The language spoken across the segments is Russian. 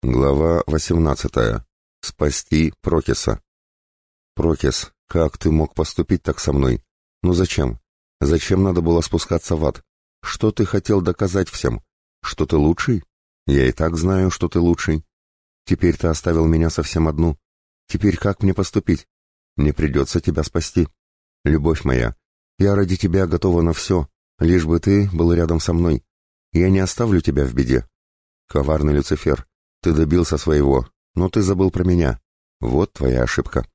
Глава 18. Спасти Прокиса. Прокис, как ты мог поступить так со мной? Ну зачем? Зачем надо было спускаться в ад? Что ты хотел доказать всем? Что ты лучший? Я и так знаю, что ты лучший. Теперь ты оставил меня совсем одну. Теперь как мне поступить? Мне придется тебя спасти. Любовь моя, я ради тебя готова на все, лишь бы ты был рядом со мной. Я не оставлю тебя в беде. Коварный Люцифер, ты добился своего, но ты забыл про меня. Вот твоя ошибка.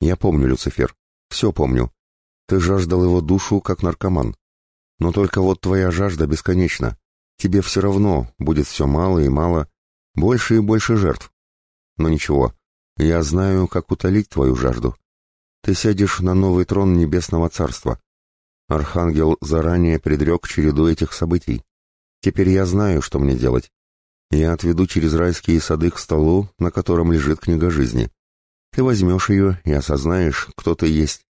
Я помню, Люцифер, все помню. Ты жаждал его душу, как наркоман. Но только вот твоя жажда бесконечна. Тебе все равно будет все мало и мало, больше и больше жертв. Но ничего, я знаю, как утолить твою жажду. Ты сядешь на новый трон Небесного Царства. Архангел заранее предрек череду этих событий. Теперь я знаю, что мне делать. Я отведу через райские сады к столу, на котором лежит книга жизни. Ты возьмешь ее и осознаешь, кто ты есть.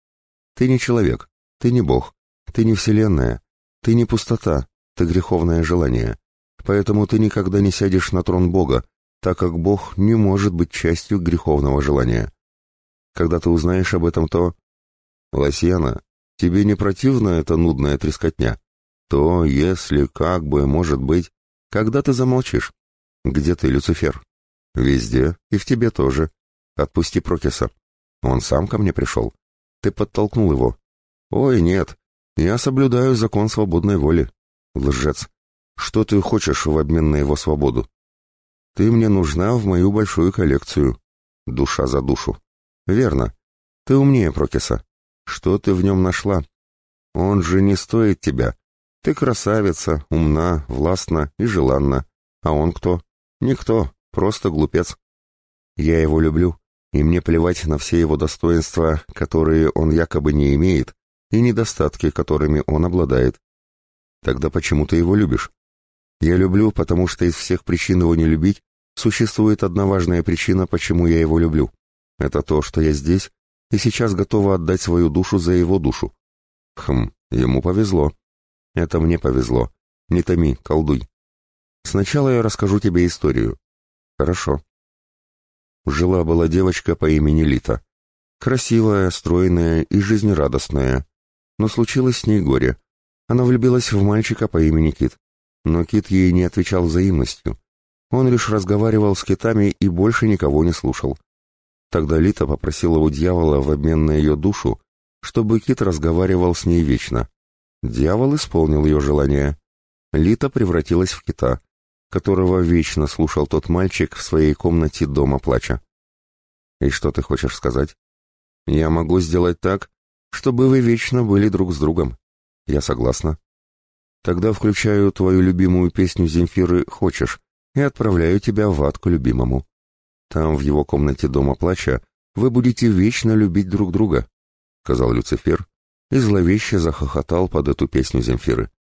Ты не человек, ты не Бог, ты не Вселенная, ты не пустота, ты греховное желание. Поэтому ты никогда не сядешь на трон Бога, так как Бог не может быть частью греховного желания. Когда ты узнаешь об этом, то... Лосьяна, тебе не противна эта нудная трескотня? То, если, как бы, может быть, когда ты замолчишь? «Где ты, Люцифер?» «Везде, и в тебе тоже. Отпусти Прокиса. Он сам ко мне пришел. Ты подтолкнул его». «Ой, нет. Я соблюдаю закон свободной воли». «Лжец. Что ты хочешь в обмен на его свободу?» «Ты мне нужна в мою большую коллекцию. Душа за душу». «Верно. Ты умнее Прокиса. Что ты в нем нашла? Он же не стоит тебя. Ты красавица, умна, властна и желанна. А он кто? Никто, просто глупец. Я его люблю, и мне плевать на все его достоинства, которые он якобы не имеет, и недостатки, которыми он обладает. Тогда почему ты его любишь? Я люблю, потому что из всех причин его не любить существует одна важная причина, почему я его люблю. Это то, что я здесь и сейчас готова отдать свою душу за его душу. Хм, ему повезло. Это мне повезло. Не томи, колдуй. Сначала я расскажу тебе историю. Хорошо. Жила-была девочка по имени Лита. Красивая, стройная и жизнерадостная. Но случилось с ней горе. Она влюбилась в мальчика по имени Кит. Но Кит ей не отвечал взаимностью. Он лишь разговаривал с китами и больше никого не слушал. Тогда Лита попросила у дьявола в обмен на ее душу, чтобы Кит разговаривал с ней вечно. Дьявол исполнил ее желание. Лита превратилась в кита которого вечно слушал тот мальчик в своей комнате дома плача. «И что ты хочешь сказать?» «Я могу сделать так, чтобы вы вечно были друг с другом». «Я согласна». «Тогда включаю твою любимую песню Земфиры «Хочешь» и отправляю тебя в ад к любимому. Там, в его комнате дома плача, вы будете вечно любить друг друга», — сказал Люцифер и зловеще захохотал под эту песню Земфиры.